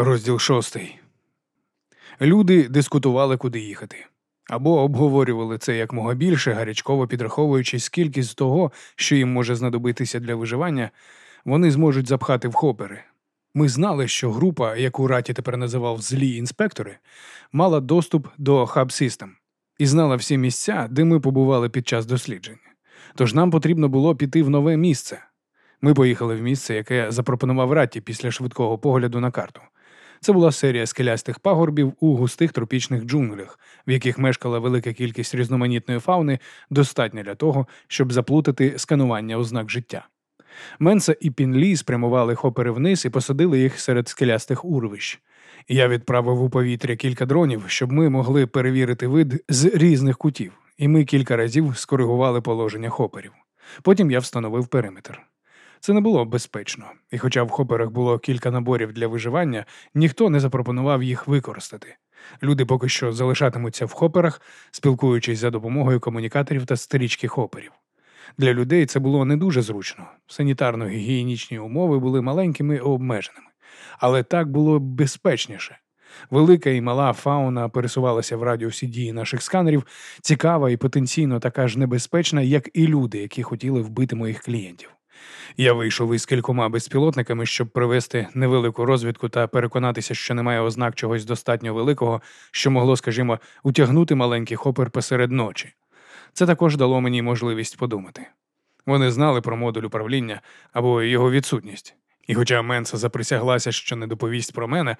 Розділ шостий. Люди дискутували, куди їхати. Або обговорювали це якмога більше, гарячково підраховуючи, скільки з того, що їм може знадобитися для виживання, вони зможуть запхати в хопери. Ми знали, що група, яку Раті тепер називав злі інспектори, мала доступ до хаб System і знала всі місця, де ми побували під час досліджень. Тож нам потрібно було піти в нове місце. Ми поїхали в місце, яке запропонував Ратті після швидкого погляду на карту. Це була серія скелястих пагорбів у густих тропічних джунглях, в яких мешкала велика кількість різноманітної фауни, достатня для того, щоб заплутати сканування ознак життя. Менса і Пінлі спрямували хопери вниз і посадили їх серед скелястих урвищ. Я відправив у повітря кілька дронів, щоб ми могли перевірити вид з різних кутів, і ми кілька разів скоригували положення хоперів. Потім я встановив периметр. Це не було безпечно, і хоча в хоперах було кілька наборів для виживання, ніхто не запропонував їх використати. Люди поки що залишатимуться в хоперах, спілкуючись за допомогою комунікаторів та стрічки хоперів. Для людей це було не дуже зручно. Санітарно-гігієнічні умови були маленькими і обмеженими, але так було безпечніше. Велика і мала фауна пересувалася в радіусі дії наших сканерів, цікава і потенційно така ж небезпечна, як і люди, які хотіли вбити моїх клієнтів. Я вийшов із кількома безпілотниками, щоб провести невелику розвідку та переконатися, що немає ознак чогось достатньо великого, що могло, скажімо, утягнути маленький хопер посеред ночі. Це також дало мені можливість подумати. Вони знали про модуль управління або його відсутність. І хоча Менса заприсяглася, що не доповість про мене,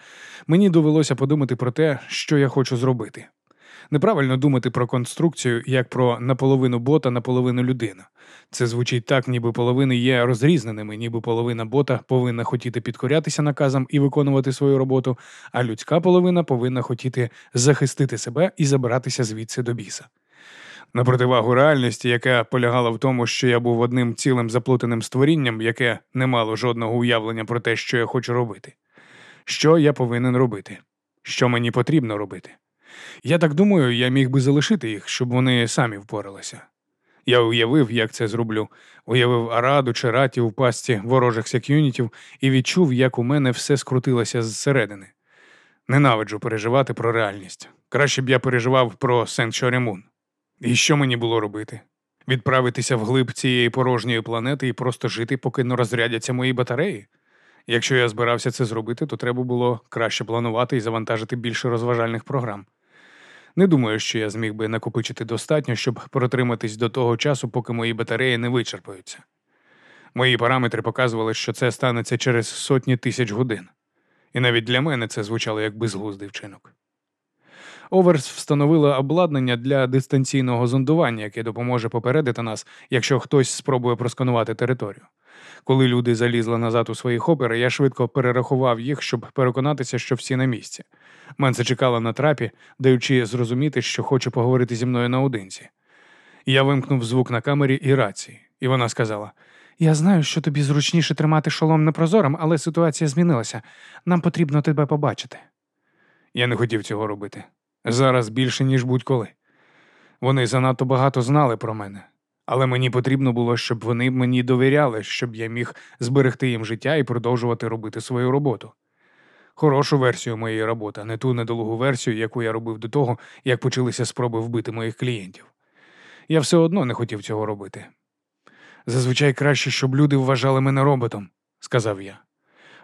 мені довелося подумати про те, що я хочу зробити. Неправильно думати про конструкцію як про наполовину бота, наполовину людина. Це звучить так, ніби половини є розрізненими, ніби половина бота повинна хотіти підкорятися наказам і виконувати свою роботу, а людська половина повинна хотіти захистити себе і забиратися звідси до біса. На противагу реальності, яка полягала в тому, що я був одним цілим заплутаним створінням, яке не мало жодного уявлення про те, що я хочу робити. Що я повинен робити? Що мені потрібно робити? Я так думаю, я міг би залишити їх, щоб вони самі впоралися. Я уявив, як це зроблю, уявив Араду чи раті в пастці ворожих секюнітів і відчув, як у мене все скрутилося зсередини. Ненавиджу переживати про реальність. Краще б я переживав про Сент-Шорімун. І що мені було робити? Відправитися вглиб цієї порожньої планети і просто жити, поки не розрядяться мої батареї? Якщо я збирався це зробити, то треба було краще планувати і завантажити більше розважальних програм. Не думаю, що я зміг би накопичити достатньо, щоб протриматись до того часу, поки мої батареї не вичерпаються. Мої параметри показували, що це станеться через сотні тисяч годин, і навіть для мене це звучало як безглуздий вчинок. Оверс встановила обладнання для дистанційного зондування, яке допоможе попередити нас, якщо хтось спробує просканувати територію. Коли люди залізли назад у свої хопери, я швидко перерахував їх, щоб переконатися, що всі на місці. Менце чекала на трапі, даючи зрозуміти, що хоче поговорити зі мною наодинці. Я вимкнув звук на камері і рації, і вона сказала: Я знаю, що тобі зручніше тримати шолом непрозорим, але ситуація змінилася. Нам потрібно тебе побачити. Я не хотів цього робити. Зараз більше, ніж будь-коли. Вони занадто багато знали про мене, але мені потрібно було, щоб вони мені довіряли, щоб я міг зберегти їм життя і продовжувати робити свою роботу. Хорошу версію моєї роботи, не ту недолугу версію, яку я робив до того, як почалися спроби вбити моїх клієнтів. Я все одно не хотів цього робити. Зазвичай краще, щоб люди вважали мене роботом, сказав я.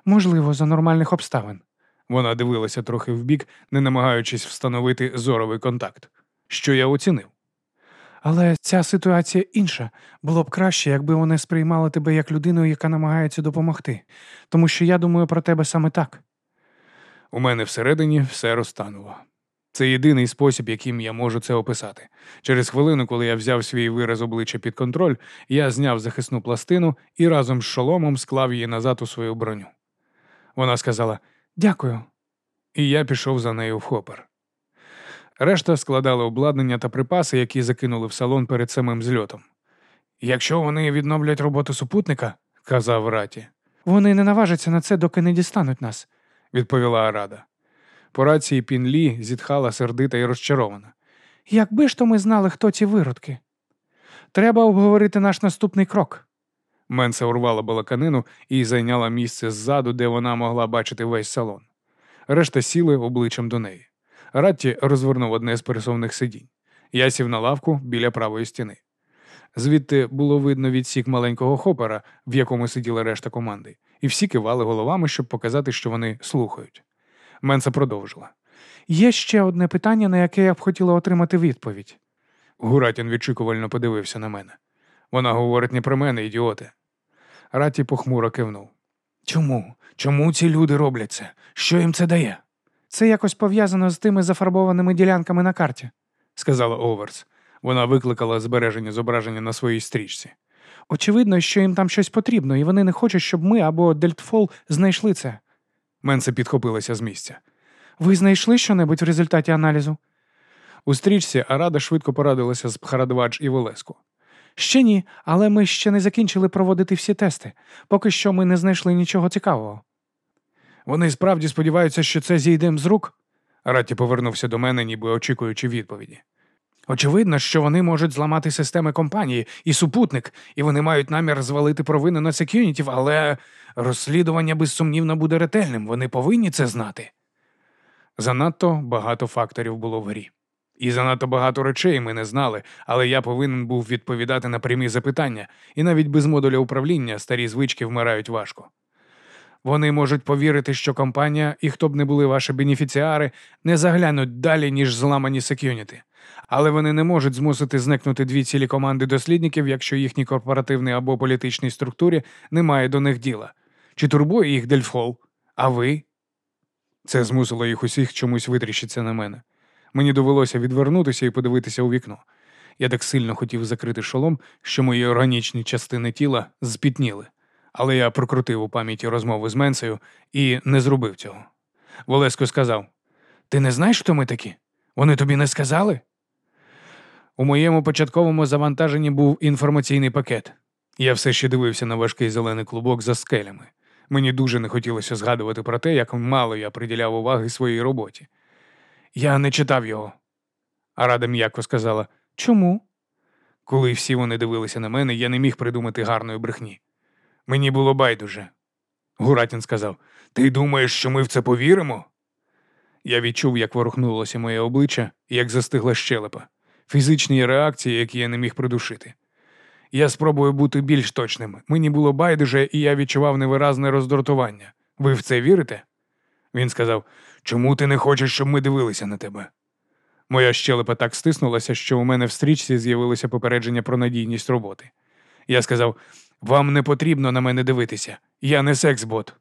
Можливо, за нормальних обставин. Вона дивилася трохи вбік, не намагаючись встановити зоровий контакт, що я оцінив. Але ця ситуація інша. Було б краще, якби вони сприймали тебе як людину, яка намагається допомогти, тому що я думаю про тебе саме так. У мене всередині все розтануло. Це єдиний спосіб, яким я можу це описати. Через хвилину, коли я взяв свій вираз обличчя під контроль, я зняв захисну пластину і разом з шоломом склав її назад у свою броню. Вона сказала Дякую. І я пішов за нею в хопер. Решта складали обладнання та припаси, які закинули в салон перед самим зльотом. Якщо вони відновлять роботу супутника, казав Раті, вони не наважаться на це, доки не дістануть нас, відповіла Арада. По рації Пінлі зітхала сердита і розчарована. Якби ж то ми знали, хто ці виродки. Треба обговорити наш наступний крок. Менса урвала балаканину і зайняла місце ззаду, де вона могла бачити весь салон. Решта сіли обличчям до неї. Ратті розвернув одне з пересувних сидінь. Я сів на лавку біля правої стіни. Звідти було видно відсік маленького хопера, в якому сиділа решта команди, і всі кивали головами, щоб показати, що вони слухають. Менса продовжила. Є ще одне питання, на яке я б хотіла отримати відповідь. Гуратін відчікувально подивився на мене. Вона говорить не про мене, ідіоти. Раті похмуро кивнув. Чому? Чому ці люди роблять це? Що їм це дає? Це якось пов'язано з тими зафарбованими ділянками на карті, сказала Оверс. Вона викликала збереження зображення на своїй стрічці. Очевидно, що їм там щось потрібно, і вони не хочуть, щоб ми або Дельтфол знайшли це. Менце підхопилася з місця. Ви знайшли щонебудь в результаті аналізу? У стрічці Арада швидко порадилася з Пхарадвадж і Волеску. Ще ні, але ми ще не закінчили проводити всі тести. Поки що ми не знайшли нічого цікавого. Вони справді сподіваються, що це зійде з рук? Ратті повернувся до мене, ніби очікуючи відповіді. Очевидно, що вони можуть зламати системи компанії і супутник, і вони мають намір звалити провину на секюнітів, але розслідування безсумнівно буде ретельним. Вони повинні це знати. Занадто багато факторів було в грі. І занадто багато речей ми не знали, але я повинен був відповідати на прямі запитання, і навіть без модуля управління старі звички вмирають важко. Вони можуть повірити, що компанія, і хто б не були ваші бенефіціари, не заглянуть далі, ніж зламані секюніти. Але вони не можуть змусити зникнути дві цілі команди дослідників, якщо їхній корпоративній або політичній структурі немає до них діла. Чи турбує їх Дельфхол? А ви? Це змусило їх усіх чомусь витріщитися на мене. Мені довелося відвернутися і подивитися у вікно. Я так сильно хотів закрити шолом, що мої органічні частини тіла збітніли. Але я прокрутив у пам'яті розмови з Менсею і не зробив цього. Волеско сказав: Ти не знаєш, хто ми такі? Вони тобі не сказали? У моєму початковому завантаженні був інформаційний пакет. Я все ще дивився на важкий зелений клубок за скелями. Мені дуже не хотілося згадувати про те, як мало я приділяв уваги своїй роботі. Я не читав його. А рада м'яко сказала Чому? Коли всі вони дивилися на мене, я не міг придумати гарної брехні. Мені було байдуже. Гуратін сказав: Ти думаєш, що ми в це повіримо? Я відчув, як ворухнулося моє обличчя як застигла щелепа, фізичні реакції, які я не міг придушити. Я спробую бути більш точним. Мені було байдуже, і я відчував невиразне роздратування. Ви в це вірите? Він сказав: Чому ти не хочеш, щоб ми дивилися на тебе? Моя щелепа так стиснулася, що у мене в стрічці з'явилося попередження про надійність роботи. Я сказав: Вам не потрібно на мене дивитися. Я не секс-бот».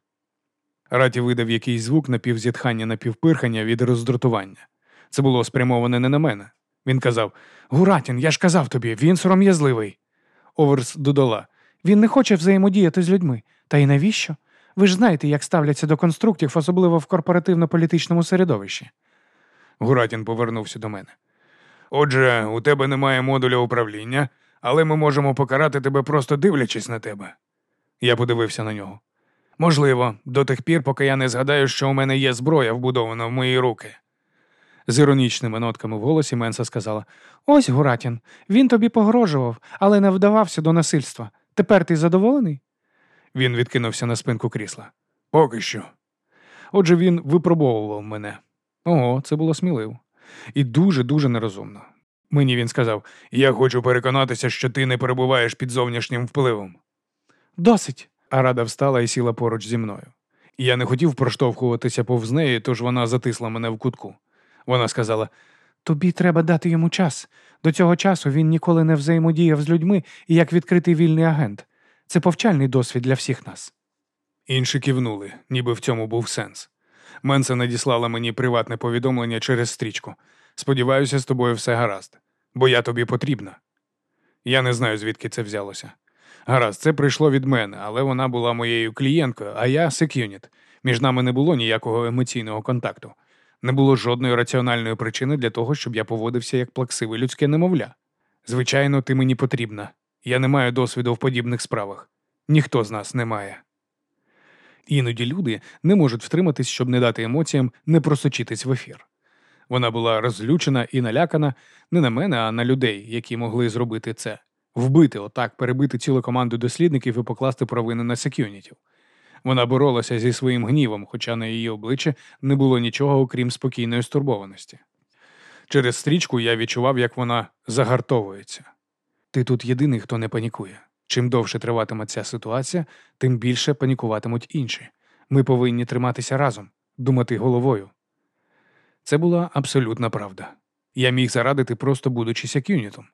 Раті видав якийсь звук напівзітхання, напівпирхання від роздратування. Це було спрямоване не на мене. Він казав: Гуратін, я ж казав тобі, він сором'язливий. Оверс додала: Він не хоче взаємодіяти з людьми. Та й навіщо? Ви ж знаєте, як ставляться до конструктів, особливо в корпоративно-політичному середовищі. Гуратін повернувся до мене. Отже, у тебе немає модуля управління, але ми можемо покарати тебе, просто дивлячись на тебе. Я подивився на нього. Можливо, до тих пір, поки я не згадаю, що у мене є зброя вбудована в мої руки. З іронічними нотками в голосі Менса сказала: Ось, Гуратін, він тобі погрожував, але не вдавався до насильства. Тепер ти задоволений? Він відкинувся на спинку крісла. Поки що. Отже, він випробовував мене. Ого, це було сміливо. І дуже-дуже нерозумно. Мені він сказав: Я хочу переконатися, що ти не перебуваєш під зовнішнім впливом. Досить. Арада встала і сіла поруч зі мною. Я не хотів проштовхуватися повз неї, тож вона затисла мене в кутку. Вона сказала: Тобі треба дати йому час. До цього часу він ніколи не взаємодіяв з людьми і як відкритий вільний агент. Це повчальний досвід для всіх нас. Інші кивнули, ніби в цьому був сенс. Менса надіслала мені приватне повідомлення через стрічку. Сподіваюся, з тобою все гаразд, бо я тобі потрібна. Я не знаю, звідки це взялося. Гаразд, це прийшло від мене, але вона була моєю клієнткою, а я секюніт. Між нами не було ніякого емоційного контакту. Не було жодної раціональної причини для того, щоб я поводився як плаксиве людське немовля. Звичайно, ти мені потрібна. Я не маю досвіду в подібних справах. Ніхто з нас не має. Іноді люди не можуть втриматись, щоб не дати емоціям не просочитись в ефір. Вона була розлючена і налякана не на мене, а на людей, які могли зробити це, вбити, отак, перебити цілу команду дослідників і покласти провини на секюнітів. Вона боролася зі своїм гнівом, хоча на її обличчі не було нічого, окрім спокійної стурбованості. Через стрічку я відчував, як вона загартовується. Ти тут єдиний, хто не панікує. Чим довше триватиме ця ситуація, тим більше панікуватимуть інші. Ми повинні триматися разом, думати головою. Це була абсолютна правда. Я міг зарадити, просто будучи сякюнітом.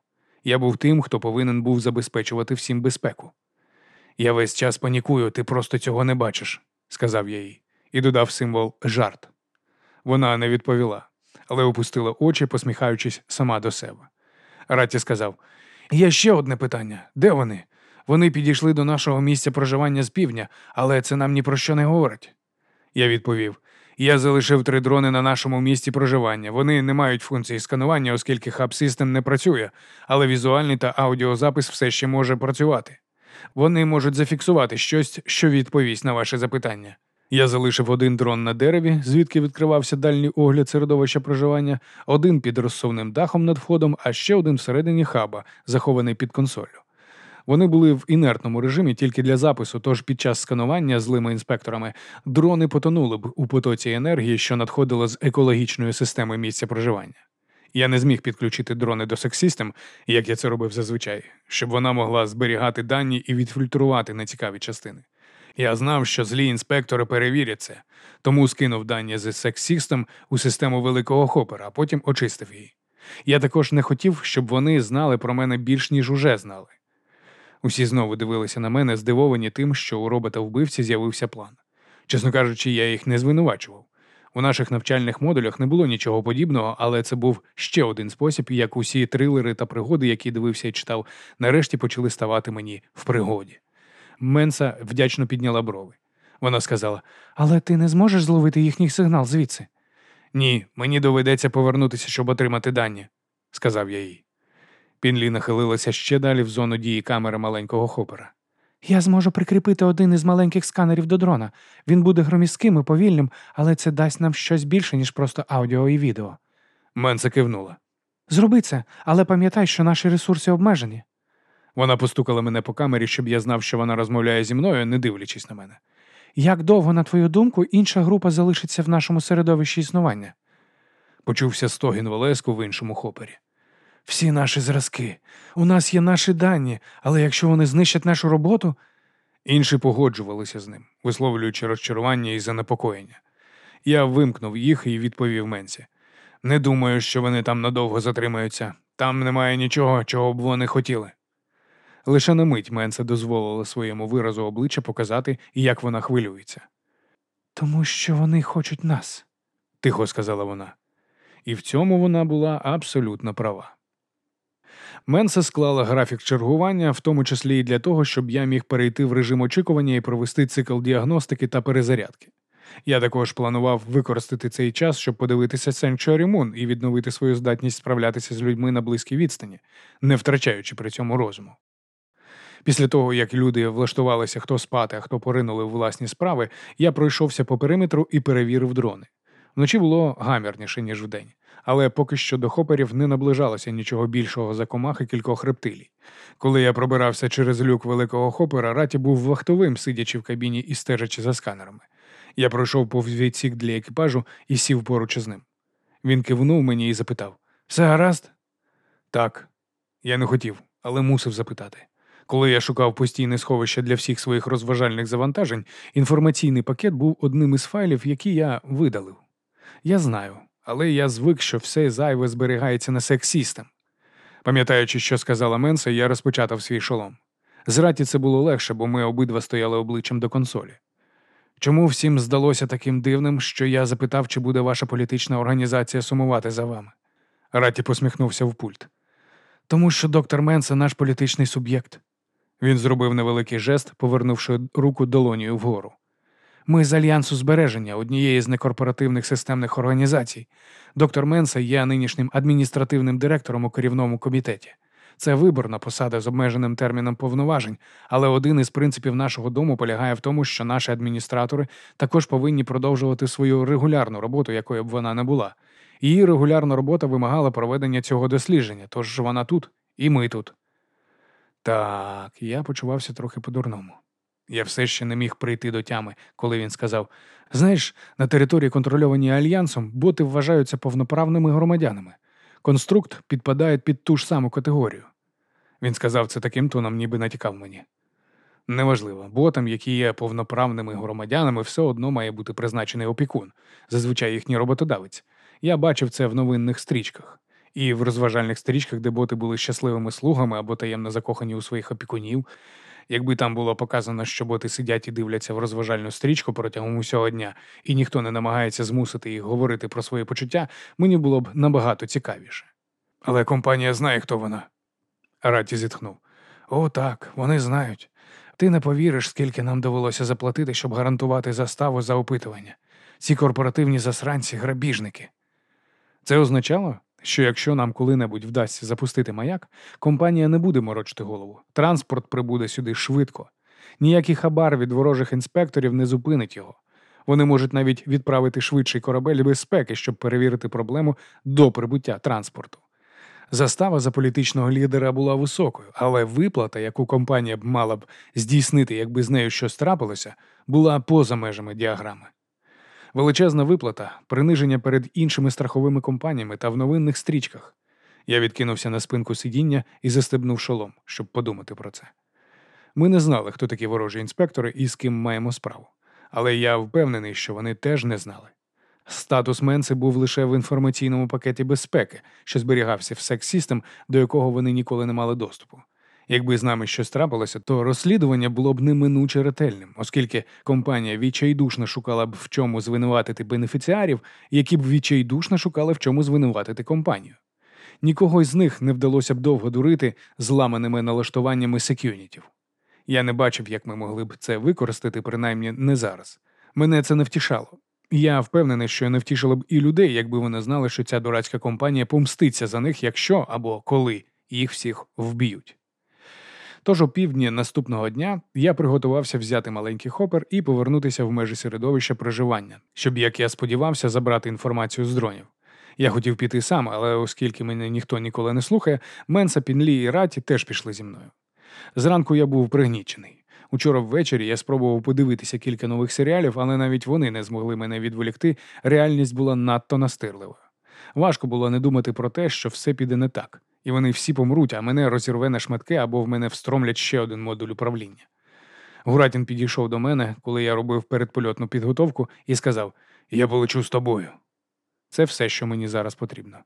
Я був тим, хто повинен був забезпечувати всім безпеку. Я весь час панікую, ти просто цього не бачиш, сказав я їй, і додав символ жарт. Вона не відповіла, але опустила очі, посміхаючись сама до себе. Ратті сказав: Є ще одне питання: де вони? Вони підійшли до нашого місця проживання з півдня, але це нам ні про що не говорить. Я відповів: я залишив три дрони на нашому місці проживання. Вони не мають функції сканування, оскільки хаб-систем не працює, але візуальний та аудіозапис все ще може працювати. Вони можуть зафіксувати щось, що відповість на ваше запитання. Я залишив один дрон на дереві, звідки відкривався дальній огляд середовища проживання, один під розсувним дахом над входом, а ще один всередині хаба, захований під консолью. Вони були в інертному режимі тільки для запису, тож під час сканування злими інспекторами дрони потонули б у потоці енергії, що надходила з екологічної системи місця проживання. Я не зміг підключити дрони до СекСистем, як я це робив зазвичай, щоб вона могла зберігати дані і відфільтрувати нецікаві частини. Я знав, що злі інспектори перевірять це, тому скинув дані з СекСистем у систему великого хопера, а потім очистив її. Я також не хотів, щоб вони знали про мене більш ніж уже знали. Усі знову дивилися на мене, здивовані тим, що у робота вбивці з'явився план. Чесно кажучи, я їх не звинувачував. У наших навчальних модулях не було нічого подібного, але це був ще один спосіб, як усі трилери та пригоди, які дивився і читав, нарешті почали ставати мені в пригоді. Менса вдячно підняла брови. Вона сказала: Але ти не зможеш зловити їхній сигнал звідси? Ні, мені доведеться повернутися, щоб отримати дані, сказав я їй. Пінлі нахилилася ще далі в зону дії камери маленького хопера. Я зможу прикріпити один із маленьких сканерів до дрона. Він буде громістким і повільним, але це дасть нам щось більше, ніж просто аудіо і відео. Менса кивнула. Зроби це, але пам'ятай, що наші ресурси обмежені. Вона постукала мене по камері, щоб я знав, що вона розмовляє зі мною, не дивлячись на мене. Як довго, на твою думку, інша група залишиться в нашому середовищі існування? Почувся стогін Волеску в іншому хопері. Всі наші зразки. У нас є наші дані, але якщо вони знищать нашу роботу. Інші погоджувалися з ним, висловлюючи розчарування і занепокоєння. Я вимкнув їх і відповів Менсі. Не думаю, що вони там надовго затримаються. Там немає нічого, чого б вони хотіли. Лише на мить Менса дозволила своєму виразу обличчя показати, як вона хвилюється. Тому що вони хочуть нас, тихо сказала вона. І в цьому вона була абсолютно права. Менса склала графік чергування, в тому числі і для того, щоб я міг перейти в режим очікування і провести цикл діагностики та перезарядки. Я також планував використати цей час, щоб подивитися Sanctuary Moon і відновити свою здатність справлятися з людьми на близькій відстані, не втрачаючи при цьому розуму. Після того, як люди влаштувалися хто спати, а хто поринули в власні справи, я пройшовся по периметру і перевірив дрони. Вночі було гамірніше, ніж вдень але поки що до хоперів не наближалося нічого більшого за комах і кількох рептилій. Коли я пробирався через люк великого хопера, раті був вахтовим, сидячи в кабіні і стежачи за сканерами. Я пройшов повз відсік для екіпажу і сів поруч із ним. Він кивнув мені і запитав: Все гаразд? Так. Я не хотів, але мусив запитати. Коли я шукав постійне сховище для всіх своїх розважальних завантажень, інформаційний пакет був одним із файлів, які я видалив. Я знаю, але я звик, що все зайве зберігається на сексістам. Пам'ятаючи, що сказала Менса, я розпочатав свій шолом. З раті це було легше, бо ми обидва стояли обличчям до консолі. Чому всім здалося таким дивним, що я запитав, чи буде ваша політична організація сумувати за вами? Раті посміхнувся в пульт. Тому що доктор Менса наш політичний суб'єкт. Він зробив невеликий жест, повернувши руку долонію вгору. Ми з альянсу збереження однієї з некорпоративних системних організацій. Доктор Менса є нинішнім адміністративним директором у керівному комітеті. Це виборна посада з обмеженим терміном повноважень, але один із принципів нашого дому полягає в тому, що наші адміністратори також повинні продовжувати свою регулярну роботу, якою б вона не була. Її регулярна робота вимагала проведення цього дослідження, тож вона тут і ми тут. Так, я почувався трохи по-дурному. Я все ще не міг прийти до тями, коли він сказав: Знаєш, на території, контрольованій альянсом, боти вважаються повноправними громадянами. Конструкт підпадає під ту ж саму категорію. Він сказав це таким тоном, ніби натякав мені. Неважливо, ботам, які є повноправними громадянами, все одно має бути призначений опікун, зазвичай їхній роботодавець. Я бачив це в новинних стрічках. І в розважальних стрічках, де боти були щасливими слугами або таємно закохані у своїх опікунів. Якби там було показано, що боти сидять і дивляться в розважальну стрічку протягом усього дня, і ніхто не намагається змусити їх говорити про свої почуття, мені було б набагато цікавіше. Але компанія знає, хто вона. Раті зітхнув. О, так, вони знають. Ти не повіриш, скільки нам довелося заплатити, щоб гарантувати заставу за опитування. Ці корпоративні засранці грабіжники. Це означало, що якщо нам коли-небудь вдасться запустити маяк, компанія не буде морочити голову. Транспорт прибуде сюди швидко. Ніякий хабар від ворожих інспекторів не зупинить його. Вони можуть навіть відправити швидший корабель безпеки, щоб перевірити проблему до прибуття транспорту. Застава за політичного лідера була високою, але виплата, яку компанія б мала б здійснити, якби з нею щось трапилося, була поза межами діаграми. Величезна виплата, приниження перед іншими страховими компаніями та в новинних стрічках. Я відкинувся на спинку сидіння і застебнув шолом, щоб подумати про це. Ми не знали, хто такі ворожі інспектори і з ким маємо справу, але я впевнений, що вони теж не знали. Статус Менси був лише в інформаційному пакеті безпеки, що зберігався в секс-систем, до якого вони ніколи не мали доступу. Якби з нами щось трапилося, то розслідування було б неминуче ретельним, оскільки компанія відчайдушно шукала б в чому звинуватити бенефіціарів, які б відчайдушно шукали в чому звинуватити компанію. Нікого з них не вдалося б довго дурити зламаними налаштуваннями секюнітів. Я не бачив, як ми могли б це використати, принаймні не зараз. Мене це не втішало. Я впевнений, що не втішило б і людей, якби вони знали, що ця дурацька компанія помститься за них, якщо або коли їх всіх вб'ють. Тож о півдні наступного дня я приготувався взяти маленький хопер і повернутися в межі середовища проживання, щоб, як я сподівався, забрати інформацію з дронів. Я хотів піти сам, але оскільки мене ніхто ніколи не слухає, Менса, Пінлі і Раті теж пішли зі мною. Зранку я був пригнічений. Учора ввечері я спробував подивитися кілька нових серіалів, але навіть вони не змогли мене відволікти. Реальність була надто настирливою. Важко було не думати про те, що все піде не так і вони всі помруть, а мене розірве на шматки або в мене встромлять ще один модуль управління. Гуратін підійшов до мене, коли я робив передпольотну підготовку, і сказав: Я полечу з тобою. Це все, що мені зараз потрібно.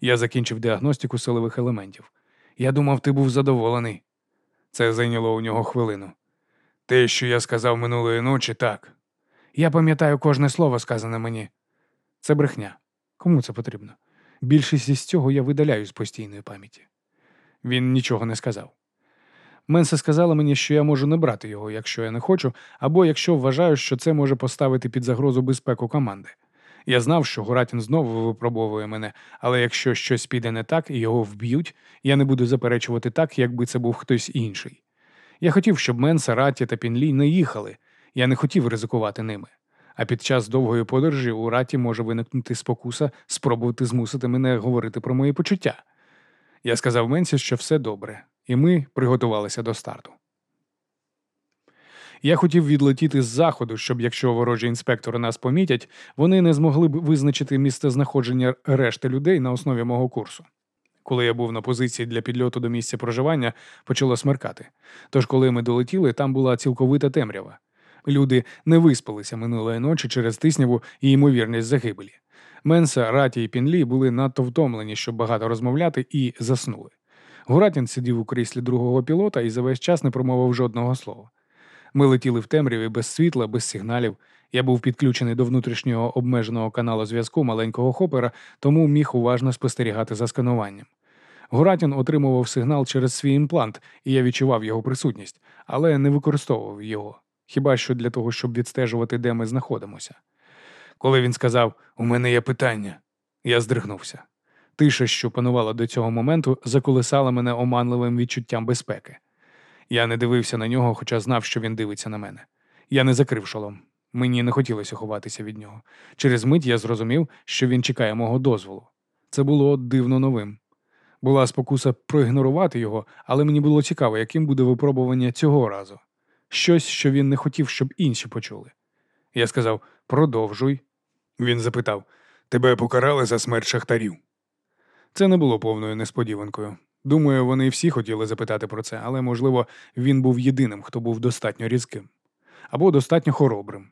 Я закінчив діагностику силових елементів. Я думав, ти був задоволений. Це зайняло у нього хвилину. Те, що я сказав минулої ночі, так. Я пам'ятаю кожне слово, сказане мені. Це брехня. Кому це потрібно? Більшість із цього я видаляю з постійної пам'яті. Він нічого не сказав. Менса сказала мені, що я можу не брати його, якщо я не хочу, або якщо вважаю, що це може поставити під загрозу безпеку команди. Я знав, що Гуратін знову випробовує мене, але якщо щось піде не так і його вб'ють, я не буду заперечувати так, якби це був хтось інший. Я хотів, щоб Менса, Раті та Пінлі не їхали. Я не хотів ризикувати ними а під час довгої подорожі у раті може виникнути спокуса спробувати змусити мене говорити про мої почуття. Я сказав Менсі, що все добре, і ми приготувалися до старту. Я хотів відлетіти з заходу, щоб якщо ворожі інспектори нас помітять, вони не змогли б визначити місце знаходження решти людей на основі мого курсу. Коли я був на позиції для підльоту до місця проживання, почало смеркати. Тож, коли ми долетіли, там була цілковита темрява. Люди не виспалися минулої ночі через тисняву і ймовірність загибелі. Менса, Раті і Пінлі були надто втомлені, щоб багато розмовляти, і заснули. Гуратін сидів у кріслі другого пілота і за весь час не промовив жодного слова. Ми летіли в темряві без світла, без сигналів. Я був підключений до внутрішнього обмеженого каналу зв'язку маленького хопера, тому міг уважно спостерігати за скануванням. Гуратін отримував сигнал через свій імплант, і я відчував його присутність, але не використовував його хіба що для того, щоб відстежувати, де ми знаходимося. Коли він сказав У мене є питання, я здригнувся. Тиша, що панувала до цього моменту, заколисала мене оманливим відчуттям безпеки. Я не дивився на нього, хоча знав, що він дивиться на мене. Я не закрив шолом. Мені не хотілося ховатися від нього. Через мить я зрозумів, що він чекає мого дозволу. Це було дивно новим. Була спокуса проігнорувати його, але мені було цікаво, яким буде випробування цього разу. Щось, що він не хотів, щоб інші почули. Я сказав продовжуй. Він запитав Тебе покарали за смерть шахтарів. Це не було повною несподіванкою. Думаю, вони всі хотіли запитати про це, але, можливо, він був єдиним, хто був достатньо різким або достатньо хоробрим.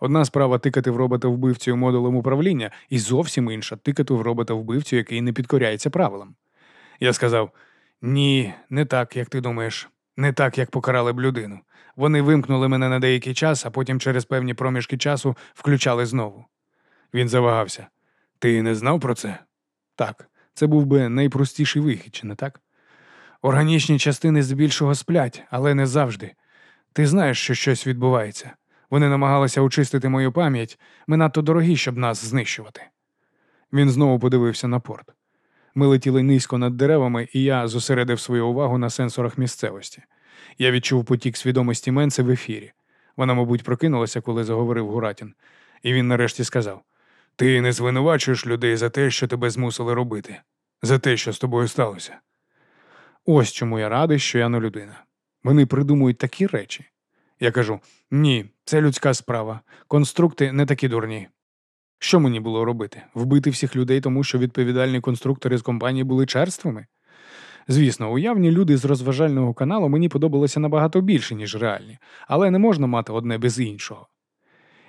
Одна справа тикати в робота вбивцю модулем управління, і зовсім інша тикати в робота вбивцю, який не підкоряється правилам. Я сказав: ні, не так, як ти думаєш, не так, як покарали б людину. Вони вимкнули мене на деякий час, а потім через певні проміжки часу включали знову. Він завагався. Ти не знав про це? Так, це був би найпростіший вихід, чи не так? Органічні частини здебільшого сплять, але не завжди. Ти знаєш, що щось відбувається. Вони намагалися очистити мою пам'ять, ми надто дорогі, щоб нас знищувати. Він знову подивився на порт. Ми летіли низько над деревами, і я зосередив свою увагу на сенсорах місцевості. Я відчув потік свідомості Менце в ефірі. Вона, мабуть, прокинулася, коли заговорив Гуратін, і він нарешті сказав: Ти не звинувачуєш людей за те, що тебе змусили робити, за те, що з тобою сталося. Ось чому я радий, що я не людина. Вони придумують такі речі. Я кажу: ні, це людська справа. Конструкти не такі дурні. Що мені було робити? Вбити всіх людей, тому що відповідальні конструктори з компанії були черствими? Звісно, уявні люди з розважального каналу мені подобалися набагато більше, ніж реальні, але не можна мати одне без іншого.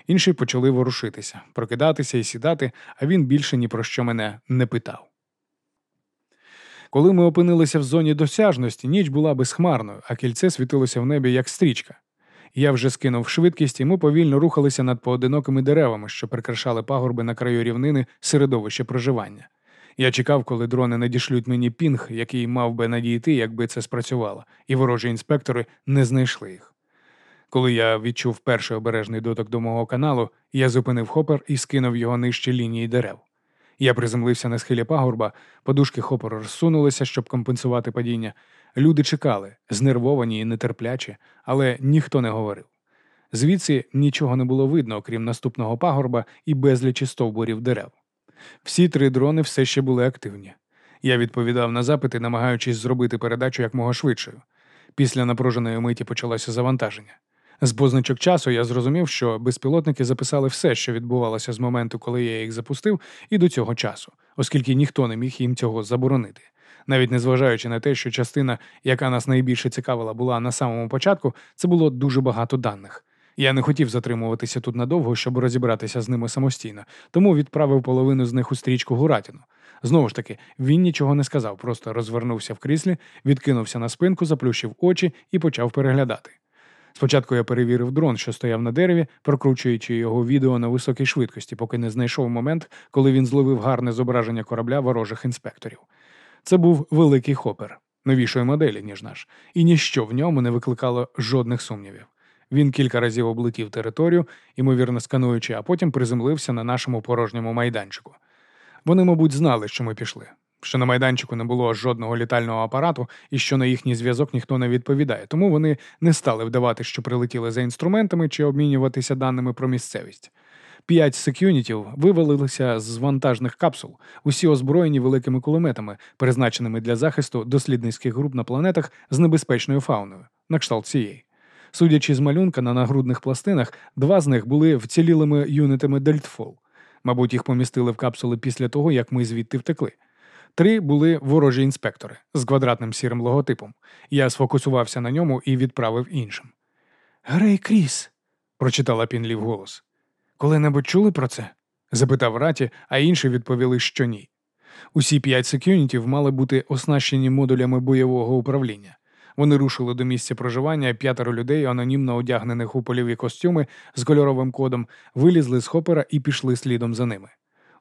Інші почали ворушитися, прокидатися і сідати, а він більше ні про що мене не питав. Коли ми опинилися в зоні досяжності, ніч була безхмарною, а кільце світилося в небі як стрічка. Я вже скинув швидкість, і ми повільно рухалися над поодинокими деревами, що прикрашали пагорби на краю рівнини середовище проживання. Я чекав, коли дрони надішлють мені пінг, який мав би надійти, якби це спрацювало, і ворожі інспектори не знайшли їх. Коли я відчув перший обережний доток до мого каналу, я зупинив хопер і скинув його нижче лінії дерев. Я приземлився на схилі пагорба, подушки хопору розсунулися, щоб компенсувати падіння. Люди чекали, знервовані і нетерплячі, але ніхто не говорив. Звідси нічого не було видно, окрім наступного пагорба і безлічі стовбурів дерев. Всі три дрони все ще були активні. Я відповідав на запити, намагаючись зробити передачу якмога швидшою. Після напруженої миті почалося завантаження. З позначок часу я зрозумів, що безпілотники записали все, що відбувалося з моменту, коли я їх запустив, і до цього часу, оскільки ніхто не міг їм цього заборонити. Навіть незважаючи на те, що частина, яка нас найбільше цікавила, була на самому початку, це було дуже багато даних. Я не хотів затримуватися тут надовго, щоб розібратися з ними самостійно, тому відправив половину з них у стрічку Гуратіну. Знову ж таки, він нічого не сказав, просто розвернувся в кріслі, відкинувся на спинку, заплющив очі і почав переглядати. Спочатку я перевірив дрон, що стояв на дереві, прокручуючи його відео на високій швидкості, поки не знайшов момент, коли він зловив гарне зображення корабля ворожих інспекторів. Це був великий хопер, новішої моделі, ніж наш, і ніщо в ньому не викликало жодних сумнівів. Він кілька разів облетів територію, ймовірно скануючи, а потім приземлився на нашому порожньому майданчику. Вони, мабуть, знали, що ми пішли, що на майданчику не було жодного літального апарату і що на їхній зв'язок ніхто не відповідає, тому вони не стали вдавати, що прилетіли за інструментами чи обмінюватися даними про місцевість. П'ять секюнітів вивалилися з вантажних капсул, усі озброєні великими кулеметами, призначеними для захисту дослідницьких груп на планетах з небезпечною фауною, на кшталт цієї. Судячи з малюнка на нагрудних пластинах, два з них були вцілілими юнитами Дельтфол. Мабуть, їх помістили в капсули після того, як ми звідти втекли. Три були ворожі інспектори з квадратним сірим логотипом. Я сфокусувався на ньому і відправив іншим. Грей Кріс, прочитала Пінлі голос. Коли-небудь чули про це? запитав Раті, а інші відповіли, що ні. Усі п'ять секюнітів мали бути оснащені модулями бойового управління. Вони рушили до місця проживання, п'ятеро людей, анонімно одягнених у польові костюми з кольоровим кодом, вилізли з хопера і пішли слідом за ними.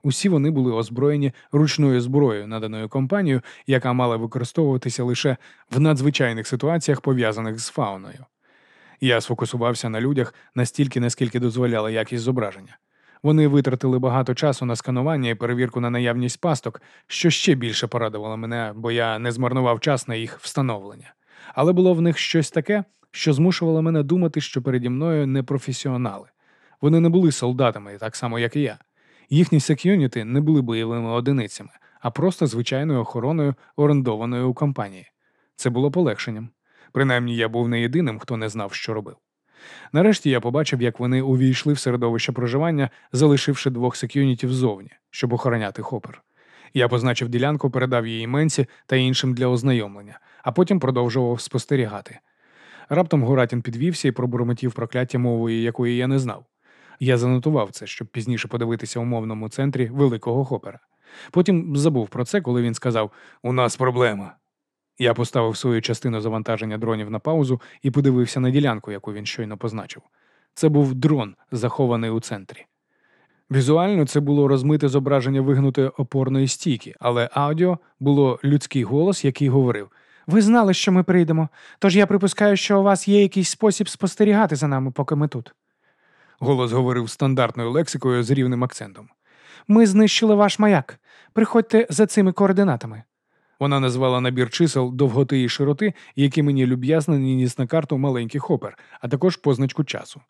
Усі вони були озброєні ручною зброєю, наданою компанією, яка мала використовуватися лише в надзвичайних ситуаціях, пов'язаних з фауною. Я сфокусувався на людях настільки, наскільки дозволяла якість зображення. Вони витратили багато часу на сканування і перевірку на наявність пасток, що ще більше порадувало мене, бо я не змарнував час на їх встановлення. Але було в них щось таке, що змушувало мене думати, що переді мною не професіонали. Вони не були солдатами, так само, як і я. Їхні секюніти не були бойовими одиницями, а просто звичайною охороною, орендованою у компанії. Це було полегшенням. Принаймні я був не єдиним, хто не знав, що робив. Нарешті я побачив, як вони увійшли в середовище проживання, залишивши двох секюнітів ззовні, щоб охороняти хопер. Я позначив ділянку, передав її Менсі та іншим для ознайомлення, а потім продовжував спостерігати. Раптом Гуратін підвівся і пробурмотів прокляття мовою, якої я не знав. Я занотував це, щоб пізніше подивитися у мовному центрі великого хопера. Потім забув про це, коли він сказав: У нас проблема. Я поставив свою частину завантаження дронів на паузу і подивився на ділянку, яку він щойно позначив. Це був дрон, захований у центрі. Візуально це було розмите зображення вигнутої опорної стійки, але аудіо було людський голос, який говорив: Ви знали, що ми прийдемо, тож я припускаю, що у вас є якийсь спосіб спостерігати за нами, поки ми тут. Голос говорив стандартною лексикою з рівним акцентом. Ми знищили ваш маяк. Приходьте за цими координатами. Вона назвала набір чисел довготи і широти, які мені люб'язно ніс на карту маленький хопер, а також позначку часу.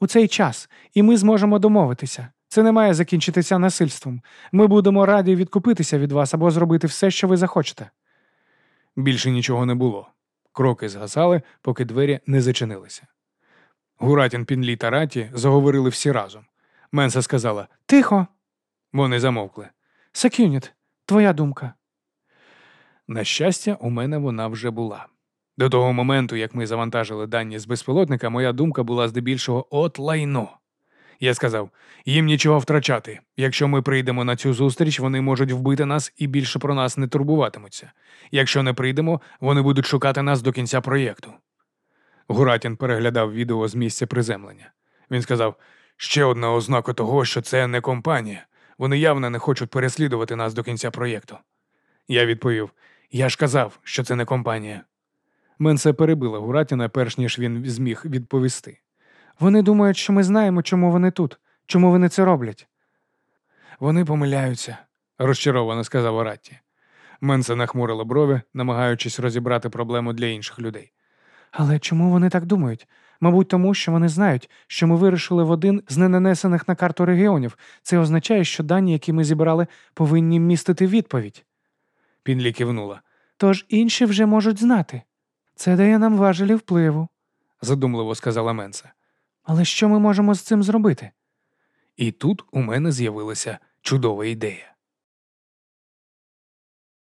У цей час, і ми зможемо домовитися. Це не має закінчитися насильством. Ми будемо раді відкупитися від вас або зробити все, що ви захочете. Більше нічого не було. Кроки згасали, поки двері не зачинилися. Гуратін Пінлі та Раті заговорили всі разом. Менса сказала Тихо. Вони замовкли. Секюніт, твоя думка. На щастя, у мене вона вже була. До того моменту, як ми завантажили дані з безпілотника, моя думка була здебільшого от лайно. Я сказав: їм нічого втрачати. Якщо ми прийдемо на цю зустріч, вони можуть вбити нас і більше про нас не турбуватимуться. Якщо не прийдемо, вони будуть шукати нас до кінця проєкту. Гуратін переглядав відео з місця приземлення. Він сказав: ще одна ознака того, що це не компанія. Вони явно не хочуть переслідувати нас до кінця проєкту. Я відповів: Я ж казав, що це не компанія. Менсе перебила Гуратіна, перш ніж він зміг відповісти. Вони думають, що ми знаємо, чому вони тут, чому вони це роблять. Вони помиляються, розчаровано сказав Оратті. Менсе нахмурила брови, намагаючись розібрати проблему для інших людей. Але чому вони так думають? Мабуть, тому що вони знають, що ми вирішили в один з ненанесених на карту регіонів. Це означає, що дані, які ми зібрали, повинні містити відповідь. Пінлі кивнула. Тож інші вже можуть знати. Це дає нам важелі впливу, задумливо сказала Менса. Але що ми можемо з цим зробити? І тут у мене з'явилася чудова ідея.